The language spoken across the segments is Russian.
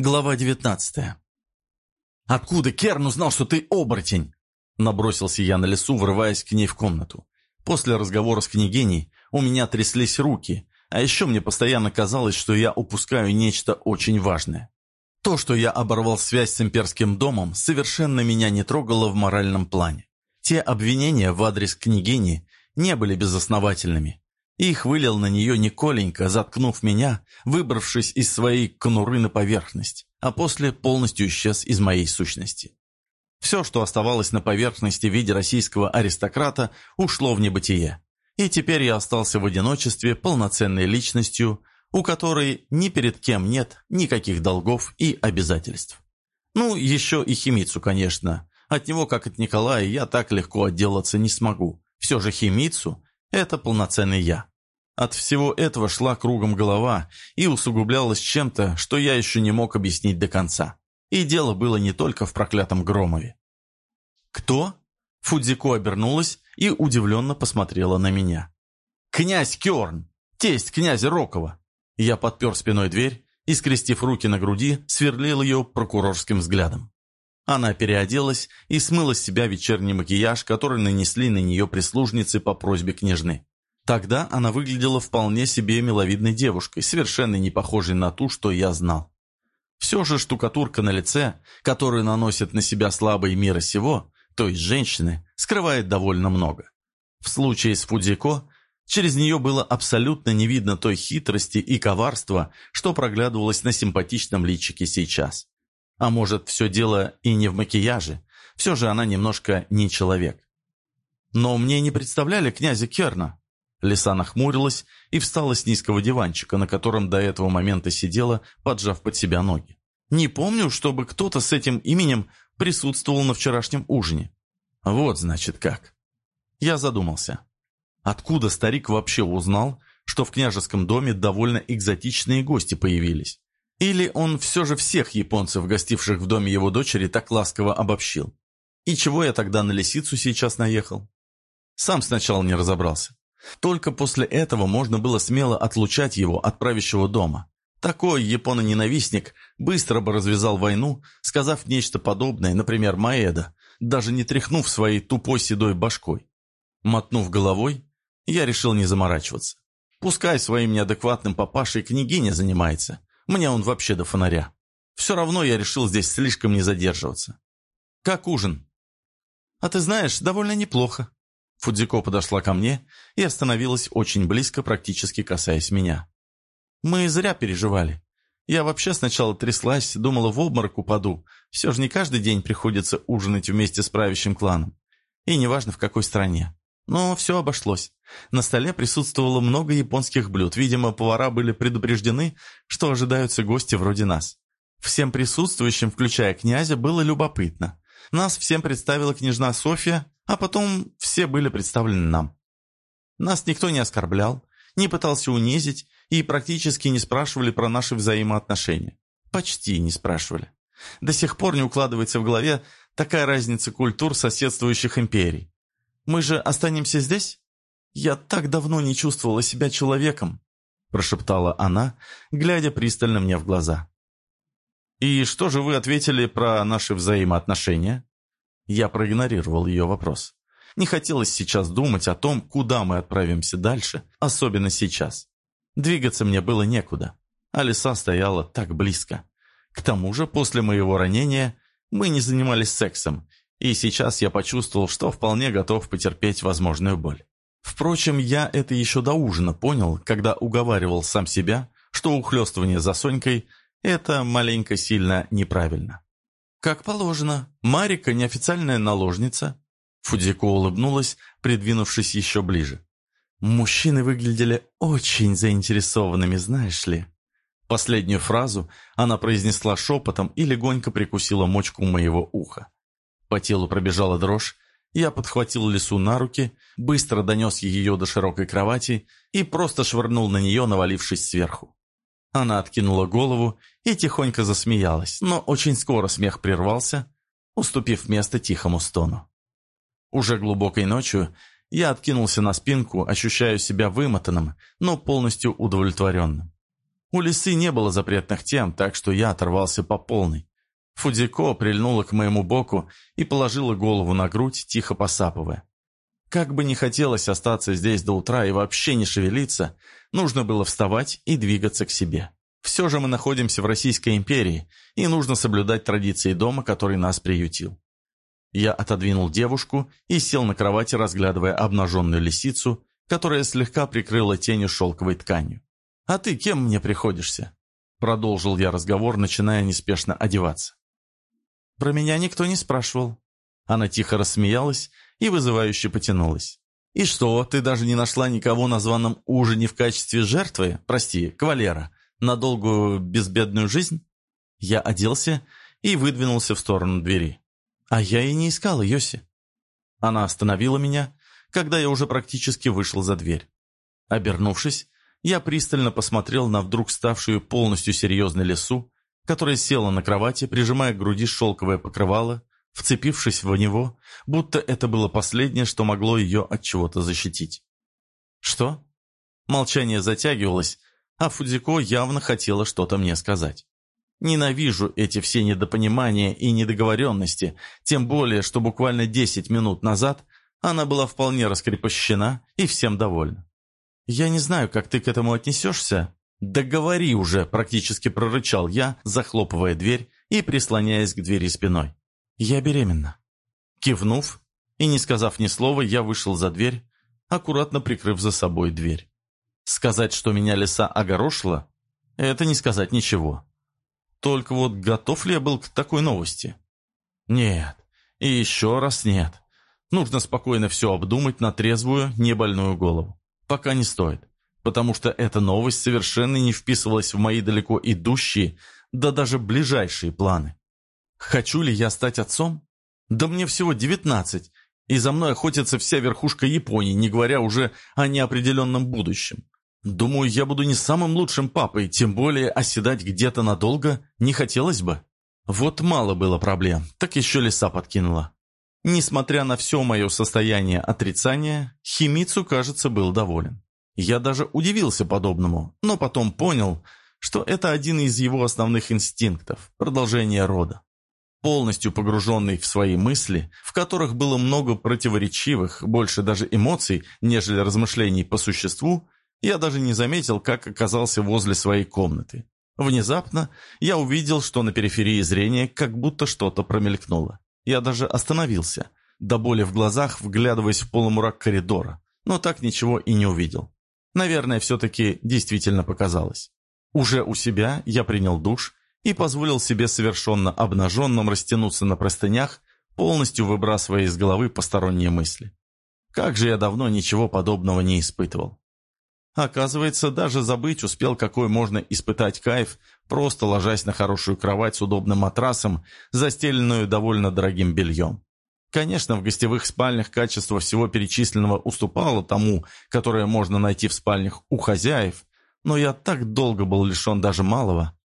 Глава девятнадцатая. «Откуда Керн узнал, что ты оборотень?» Набросился я на лесу, врываясь к ней в комнату. После разговора с княгиней у меня тряслись руки, а еще мне постоянно казалось, что я упускаю нечто очень важное. То, что я оборвал связь с имперским домом, совершенно меня не трогало в моральном плане. Те обвинения в адрес княгини не были безосновательными. Их вылил на нее Николенька, заткнув меня, выбравшись из своей конуры на поверхность, а после полностью исчез из моей сущности. Все, что оставалось на поверхности в виде российского аристократа, ушло в небытие. И теперь я остался в одиночестве полноценной личностью, у которой ни перед кем нет никаких долгов и обязательств. Ну, еще и Химицу, конечно. От него, как от Николая, я так легко отделаться не смогу. Все же Химицу это полноценный я. От всего этого шла кругом голова и усугублялась чем-то, что я еще не мог объяснить до конца. И дело было не только в проклятом Громове. «Кто?» Фудзико обернулась и удивленно посмотрела на меня. «Князь Керн! Тесть князя Рокова!» Я подпер спиной дверь и, скрестив руки на груди, сверлил ее прокурорским взглядом. Она переоделась и смыла с себя вечерний макияж, который нанесли на нее прислужницы по просьбе княжны. Тогда она выглядела вполне себе миловидной девушкой, совершенно не похожей на ту, что я знал. Все же штукатурка на лице, которую наносят на себя слабые мира сего, то есть женщины, скрывает довольно много. В случае с Фудзико через нее было абсолютно не видно той хитрости и коварства, что проглядывалось на симпатичном личике сейчас. А может, все дело и не в макияже. Все же она немножко не человек. Но мне не представляли князя Керна. Лиса нахмурилась и встала с низкого диванчика, на котором до этого момента сидела, поджав под себя ноги. Не помню, чтобы кто-то с этим именем присутствовал на вчерашнем ужине. Вот, значит, как. Я задумался. Откуда старик вообще узнал, что в княжеском доме довольно экзотичные гости появились? Или он все же всех японцев, гостивших в доме его дочери, так ласково обобщил? И чего я тогда на лисицу сейчас наехал? Сам сначала не разобрался. Только после этого можно было смело отлучать его от правящего дома. Такой япононенавистник быстро бы развязал войну, сказав нечто подобное, например, Маэда, даже не тряхнув своей тупой седой башкой. Мотнув головой, я решил не заморачиваться. Пускай своим неадекватным папашей княгиня занимается, мне он вообще до фонаря. Все равно я решил здесь слишком не задерживаться. Как ужин? А ты знаешь, довольно неплохо. Фудзико подошла ко мне и остановилась очень близко, практически касаясь меня. Мы зря переживали. Я вообще сначала тряслась, думала, в обморок упаду. Все же не каждый день приходится ужинать вместе с правящим кланом. И неважно, в какой стране. Но все обошлось. На столе присутствовало много японских блюд. Видимо, повара были предупреждены, что ожидаются гости вроде нас. Всем присутствующим, включая князя, было любопытно. Нас всем представила княжна Софья, а потом все были представлены нам. Нас никто не оскорблял, не пытался унизить и практически не спрашивали про наши взаимоотношения. Почти не спрашивали. До сих пор не укладывается в голове такая разница культур соседствующих империй. Мы же останемся здесь? Я так давно не чувствовала себя человеком», прошептала она, глядя пристально мне в глаза. «И что же вы ответили про наши взаимоотношения?» Я проигнорировал ее вопрос. Не хотелось сейчас думать о том, куда мы отправимся дальше, особенно сейчас. Двигаться мне было некуда, а леса стояла так близко. К тому же, после моего ранения мы не занимались сексом, и сейчас я почувствовал, что вполне готов потерпеть возможную боль. Впрочем, я это еще до ужина понял, когда уговаривал сам себя, что ухлёстывание за Сонькой – это маленько сильно неправильно. «Как положено. Марика – неофициальная наложница». Фудзико улыбнулась, придвинувшись еще ближе. «Мужчины выглядели очень заинтересованными, знаешь ли». Последнюю фразу она произнесла шепотом и легонько прикусила мочку моего уха. По телу пробежала дрожь, я подхватил лису на руки, быстро донес ее до широкой кровати и просто швырнул на нее, навалившись сверху. Она откинула голову и тихонько засмеялась, но очень скоро смех прервался, уступив место тихому стону. Уже глубокой ночью я откинулся на спинку, ощущая себя вымотанным, но полностью удовлетворенным. У лисы не было запретных тем, так что я оторвался по полной. Фудико прильнула к моему боку и положила голову на грудь, тихо посапывая. Как бы не хотелось остаться здесь до утра и вообще не шевелиться, нужно было вставать и двигаться к себе. Все же мы находимся в Российской империи, и нужно соблюдать традиции дома, который нас приютил. Я отодвинул девушку и сел на кровати, разглядывая обнаженную лисицу, которая слегка прикрыла тенью шелковой тканью. «А ты кем мне приходишься?» Продолжил я разговор, начиная неспешно одеваться. «Про меня никто не спрашивал». Она тихо рассмеялась и вызывающе потянулась. «И что, ты даже не нашла никого на званом ужине в качестве жертвы, прости, кавалера, на долгую безбедную жизнь?» Я оделся и выдвинулся в сторону двери. «А я и не искала Йоси». Она остановила меня, когда я уже практически вышел за дверь. Обернувшись, я пристально посмотрел на вдруг ставшую полностью серьезной лесу, которая села на кровати, прижимая к груди шелковое покрывало, вцепившись в него, будто это было последнее, что могло ее от чего-то защитить. «Что?» Молчание затягивалось, а Фудзико явно хотела что-то мне сказать. Ненавижу эти все недопонимания и недоговоренности, тем более, что буквально 10 минут назад она была вполне раскрепощена и всем довольна. «Я не знаю, как ты к этому отнесешься». «Да говори уже!» – практически прорычал я, захлопывая дверь и прислоняясь к двери спиной. «Я беременна». Кивнув и не сказав ни слова, я вышел за дверь, аккуратно прикрыв за собой дверь. Сказать, что меня лиса огорошила, это не сказать ничего. Только вот готов ли я был к такой новости? Нет. И еще раз нет. Нужно спокойно все обдумать на трезвую, небольную голову. Пока не стоит. Потому что эта новость совершенно не вписывалась в мои далеко идущие, да даже ближайшие планы. Хочу ли я стать отцом? Да мне всего девятнадцать, и за мной охотится вся верхушка Японии, не говоря уже о неопределенном будущем. Думаю, я буду не самым лучшим папой, тем более оседать где-то надолго не хотелось бы. Вот мало было проблем, так еще леса подкинула. Несмотря на все мое состояние отрицания, Химицу, кажется, был доволен. Я даже удивился подобному, но потом понял, что это один из его основных инстинктов – продолжение рода. Полностью погруженный в свои мысли, в которых было много противоречивых, больше даже эмоций, нежели размышлений по существу, я даже не заметил, как оказался возле своей комнаты. Внезапно я увидел, что на периферии зрения как будто что-то промелькнуло. Я даже остановился, до боли в глазах, вглядываясь в полумрак коридора, но так ничего и не увидел. Наверное, все-таки действительно показалось. Уже у себя я принял душ и позволил себе совершенно обнаженным растянуться на простынях, полностью выбрасывая из головы посторонние мысли. Как же я давно ничего подобного не испытывал. Оказывается, даже забыть успел, какой можно испытать кайф, просто ложась на хорошую кровать с удобным матрасом, застеленную довольно дорогим бельем. Конечно, в гостевых спальнях качество всего перечисленного уступало тому, которое можно найти в спальнях у хозяев, но я так долго был лишен даже малого.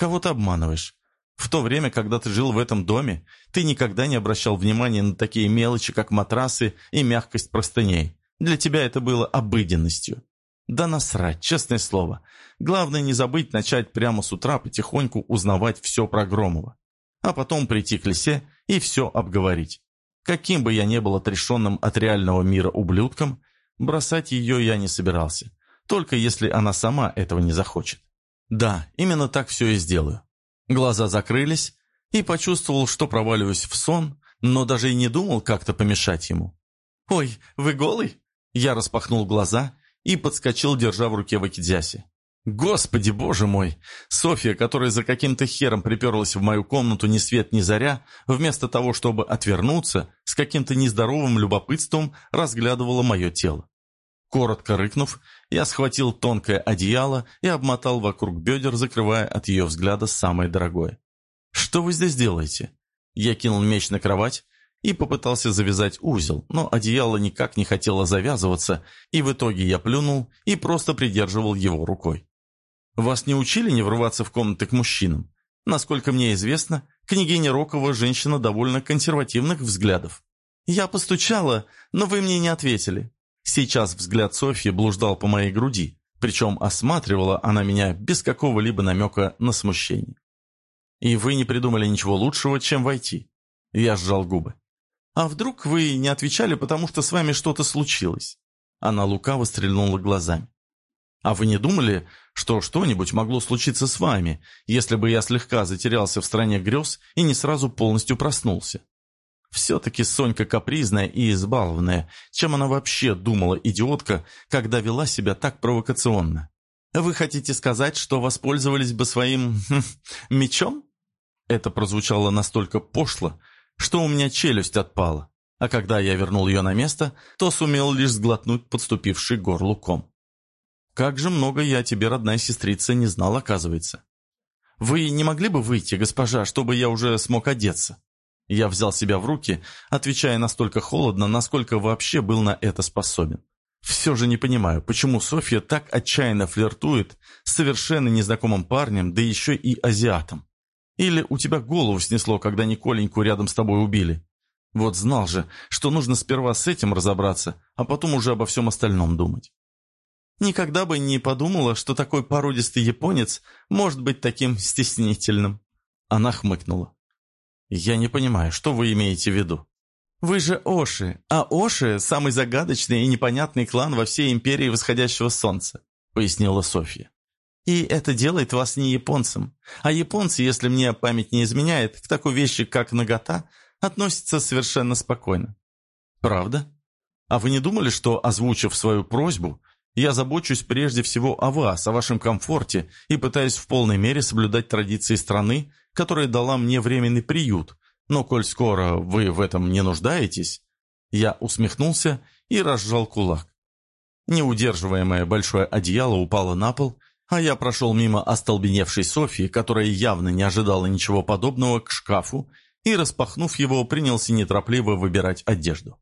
Кого ты обманываешь? В то время, когда ты жил в этом доме, ты никогда не обращал внимания на такие мелочи, как матрасы и мягкость простыней. Для тебя это было обыденностью. Да насрать, честное слово. Главное не забыть начать прямо с утра потихоньку узнавать все про Громова. А потом прийти к лисе и все обговорить. Каким бы я ни был отрешенным от реального мира ублюдком, бросать ее я не собирался. Только если она сама этого не захочет. Да, именно так все и сделаю. Глаза закрылись, и почувствовал, что проваливаюсь в сон, но даже и не думал как-то помешать ему. «Ой, вы голый?» Я распахнул глаза и подскочил, держа в руке вакидзяси. Господи, боже мой! Софья, которая за каким-то хером приперлась в мою комнату ни свет ни заря, вместо того, чтобы отвернуться, с каким-то нездоровым любопытством разглядывала мое тело. Коротко рыкнув, я схватил тонкое одеяло и обмотал вокруг бедер, закрывая от ее взгляда самое дорогое. «Что вы здесь делаете?» Я кинул меч на кровать и попытался завязать узел, но одеяло никак не хотело завязываться, и в итоге я плюнул и просто придерживал его рукой. «Вас не учили не врываться в комнаты к мужчинам? Насколько мне известно, княгиня Рокова женщина довольно консервативных взглядов. Я постучала, но вы мне не ответили». Сейчас взгляд Софьи блуждал по моей груди, Причем осматривала она меня без какого-либо намека на смущение. «И вы не придумали ничего лучшего, чем войти?» Я сжал губы. «А вдруг вы не отвечали, потому что с вами что-то случилось?» Она лукаво стрельнула глазами. «А вы не думали, что что-нибудь могло случиться с вами, если бы я слегка затерялся в стране грез и не сразу полностью проснулся? Все-таки Сонька капризная и избалованная. Чем она вообще думала, идиотка, когда вела себя так провокационно? Вы хотите сказать, что воспользовались бы своим... Хм, мечом? Это прозвучало настолько пошло, что у меня челюсть отпала. А когда я вернул ее на место, то сумел лишь сглотнуть подступивший горлу ком. Как же много я тебе, родная сестрица, не знал, оказывается. Вы не могли бы выйти, госпожа, чтобы я уже смог одеться? Я взял себя в руки, отвечая настолько холодно, насколько вообще был на это способен. Все же не понимаю, почему Софья так отчаянно флиртует с совершенно незнакомым парнем, да еще и азиатом. Или у тебя голову снесло, когда Николеньку рядом с тобой убили? Вот знал же, что нужно сперва с этим разобраться, а потом уже обо всем остальном думать. Никогда бы не подумала, что такой породистый японец может быть таким стеснительным. Она хмыкнула. «Я не понимаю, что вы имеете в виду?» «Вы же Оши, а Оши – самый загадочный и непонятный клан во всей империи восходящего солнца», – пояснила Софья. «И это делает вас не японцем. А японцы, если мне память не изменяет, к такой вещи, как нагота, относятся совершенно спокойно». «Правда? А вы не думали, что, озвучив свою просьбу, я забочусь прежде всего о вас, о вашем комфорте и пытаюсь в полной мере соблюдать традиции страны, которая дала мне временный приют. Но коль скоро вы в этом не нуждаетесь...» Я усмехнулся и разжал кулак. Неудерживаемое большое одеяло упало на пол, а я прошел мимо остолбеневшей Софьи, которая явно не ожидала ничего подобного, к шкафу, и, распахнув его, принялся неторопливо выбирать одежду.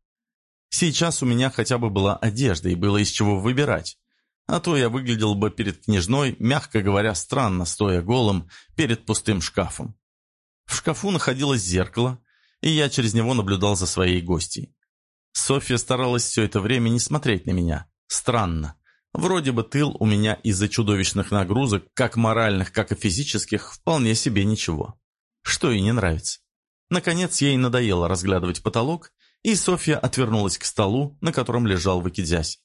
Сейчас у меня хотя бы была одежда и было из чего выбирать. А то я выглядел бы перед княжной, мягко говоря, странно, стоя голым перед пустым шкафом. В шкафу находилось зеркало, и я через него наблюдал за своей гостьей. Софья старалась все это время не смотреть на меня. Странно. Вроде бы тыл у меня из-за чудовищных нагрузок, как моральных, как и физических, вполне себе ничего. Что ей не нравится. Наконец ей надоело разглядывать потолок, и Софья отвернулась к столу, на котором лежал Вакидзясь.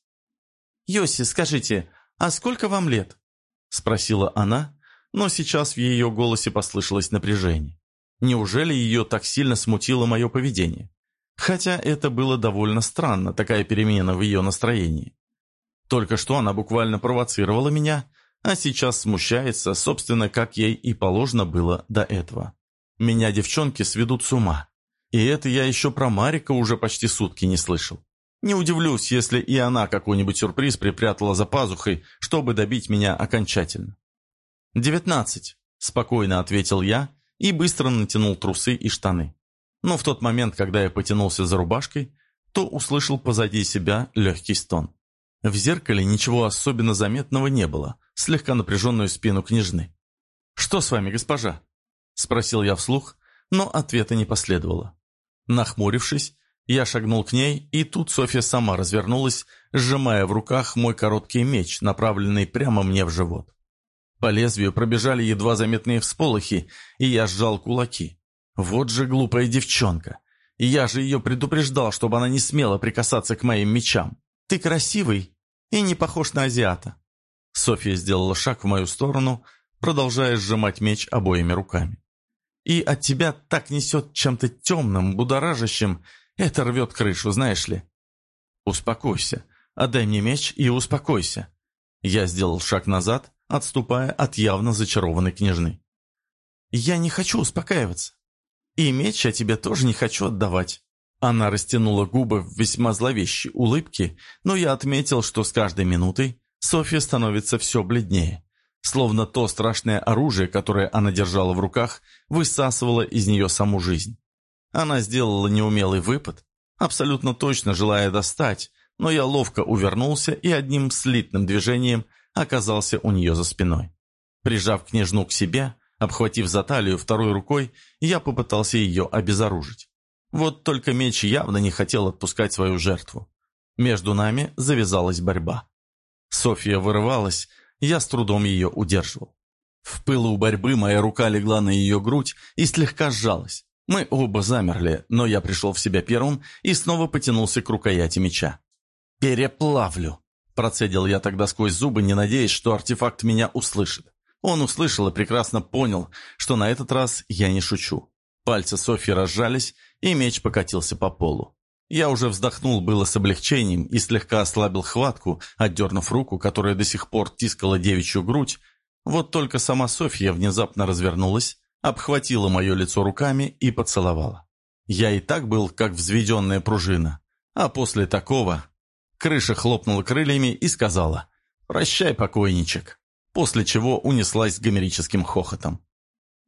«Йоси, скажите, а сколько вам лет?» – спросила она, но сейчас в ее голосе послышалось напряжение. Неужели ее так сильно смутило мое поведение? Хотя это было довольно странно, такая перемена в ее настроении. Только что она буквально провоцировала меня, а сейчас смущается, собственно, как ей и положено было до этого. Меня девчонки сведут с ума. И это я еще про Марика уже почти сутки не слышал. Не удивлюсь, если и она какой-нибудь сюрприз припрятала за пазухой, чтобы добить меня окончательно. «Девятнадцать», — спокойно ответил я и быстро натянул трусы и штаны. Но в тот момент, когда я потянулся за рубашкой, то услышал позади себя легкий стон. В зеркале ничего особенно заметного не было, слегка напряженную спину княжны. «Что с вами, госпожа?» — спросил я вслух, но ответа не последовало. Нахмурившись, я шагнул к ней, и тут Софья сама развернулась, сжимая в руках мой короткий меч, направленный прямо мне в живот. По лезвию пробежали едва заметные всполохи, и я сжал кулаки. Вот же глупая девчонка. Я же ее предупреждал, чтобы она не смела прикасаться к моим мечам. Ты красивый и не похож на азиата. Софья сделала шаг в мою сторону, продолжая сжимать меч обоими руками. И от тебя так несет чем-то темным, будоражащим. Это рвет крышу, знаешь ли. Успокойся. Отдай мне меч и успокойся. Я сделал шаг назад, отступая от явно зачарованной княжны. Я не хочу успокаиваться. И меч я тебе тоже не хочу отдавать. Она растянула губы в весьма зловещей улыбке, но я отметил, что с каждой минутой Софья становится все бледнее словно то страшное оружие, которое она держала в руках, высасывало из нее саму жизнь. Она сделала неумелый выпад, абсолютно точно желая достать, но я ловко увернулся и одним слитным движением оказался у нее за спиной. Прижав княжну к себе, обхватив за талию второй рукой, я попытался ее обезоружить. Вот только меч явно не хотел отпускать свою жертву. Между нами завязалась борьба. Софья вырывалась, я с трудом ее удерживал. В пылу борьбы моя рука легла на ее грудь и слегка сжалась. Мы оба замерли, но я пришел в себя первым и снова потянулся к рукояти меча. «Переплавлю!» – процедил я тогда сквозь зубы, не надеясь, что артефакт меня услышит. Он услышал и прекрасно понял, что на этот раз я не шучу. Пальцы Софьи разжались, и меч покатился по полу. Я уже вздохнул было с облегчением и слегка ослабил хватку, отдернув руку, которая до сих пор тискала девичью грудь. Вот только сама Софья внезапно развернулась, обхватила мое лицо руками и поцеловала. Я и так был, как взведенная пружина. А после такого крыша хлопнула крыльями и сказала «Прощай, покойничек», после чего унеслась с гомерическим хохотом.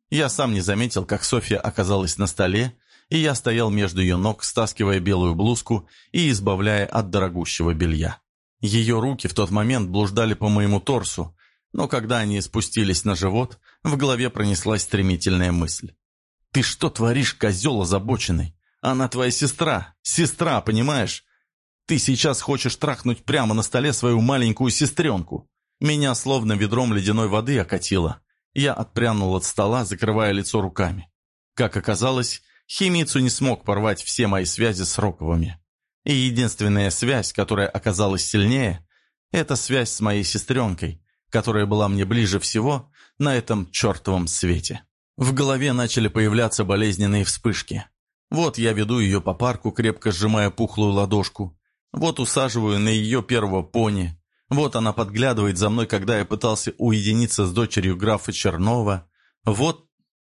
Я сам не заметил, как Софья оказалась на столе, и я стоял между ее ног, стаскивая белую блузку и избавляя от дорогущего белья. Ее руки в тот момент блуждали по моему торсу, но когда они спустились на живот, в голове пронеслась стремительная мысль. «Ты что творишь, козел озабоченный? Она твоя сестра, сестра, понимаешь? Ты сейчас хочешь трахнуть прямо на столе свою маленькую сестренку. Меня словно ведром ледяной воды окатило. Я отпрянул от стола, закрывая лицо руками. Как оказалось, Химицу не смог порвать все мои связи с Роковыми. И единственная связь, которая оказалась сильнее, это связь с моей сестренкой, которая была мне ближе всего на этом чертовом свете. В голове начали появляться болезненные вспышки. Вот я веду ее по парку, крепко сжимая пухлую ладошку. Вот усаживаю на ее первого пони. Вот она подглядывает за мной, когда я пытался уединиться с дочерью графа Чернова. Вот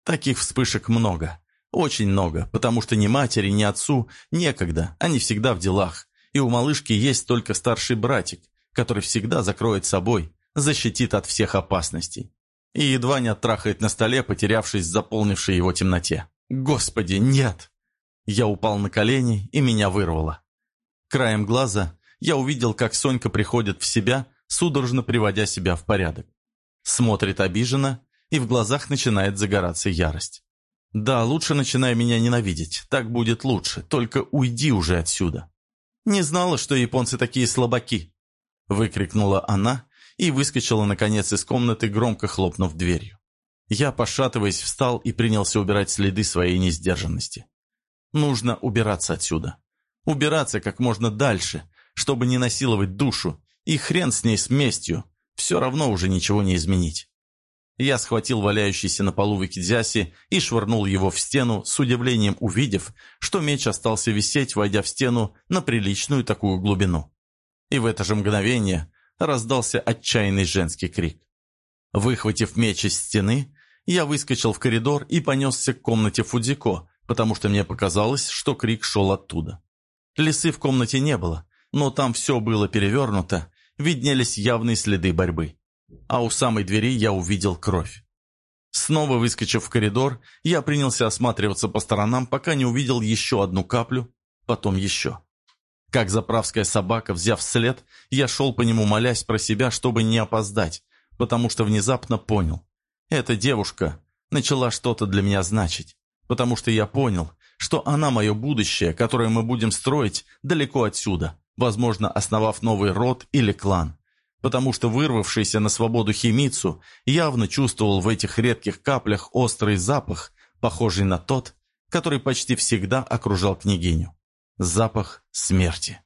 таких вспышек много. Очень много, потому что ни матери, ни отцу некогда, они всегда в делах. И у малышки есть только старший братик, который всегда закроет собой, защитит от всех опасностей. И едва не оттрахает на столе, потерявшись в заполнившей его темноте. «Господи, нет!» Я упал на колени, и меня вырвало. Краем глаза я увидел, как Сонька приходит в себя, судорожно приводя себя в порядок. Смотрит обиженно, и в глазах начинает загораться ярость. «Да, лучше начинай меня ненавидеть, так будет лучше, только уйди уже отсюда». «Не знала, что японцы такие слабаки!» Выкрикнула она и выскочила, наконец, из комнаты, громко хлопнув дверью. Я, пошатываясь, встал и принялся убирать следы своей несдержанности. Нужно убираться отсюда. Убираться как можно дальше, чтобы не насиловать душу, и хрен с ней с местью, все равно уже ничего не изменить. Я схватил валяющийся на полу Викидзяси и швырнул его в стену, с удивлением увидев, что меч остался висеть, войдя в стену на приличную такую глубину. И в это же мгновение раздался отчаянный женский крик. Выхватив меч из стены, я выскочил в коридор и понесся к комнате Фудзико, потому что мне показалось, что крик шел оттуда. Лисы в комнате не было, но там все было перевернуто, виднелись явные следы борьбы. А у самой двери я увидел кровь. Снова выскочив в коридор, я принялся осматриваться по сторонам, пока не увидел еще одну каплю, потом еще. Как заправская собака, взяв след, я шел по нему, молясь про себя, чтобы не опоздать, потому что внезапно понял. Эта девушка начала что-то для меня значить, потому что я понял, что она мое будущее, которое мы будем строить далеко отсюда, возможно, основав новый род или клан. Потому что вырвавшийся на свободу химицу явно чувствовал в этих редких каплях острый запах, похожий на тот, который почти всегда окружал княгиню запах смерти.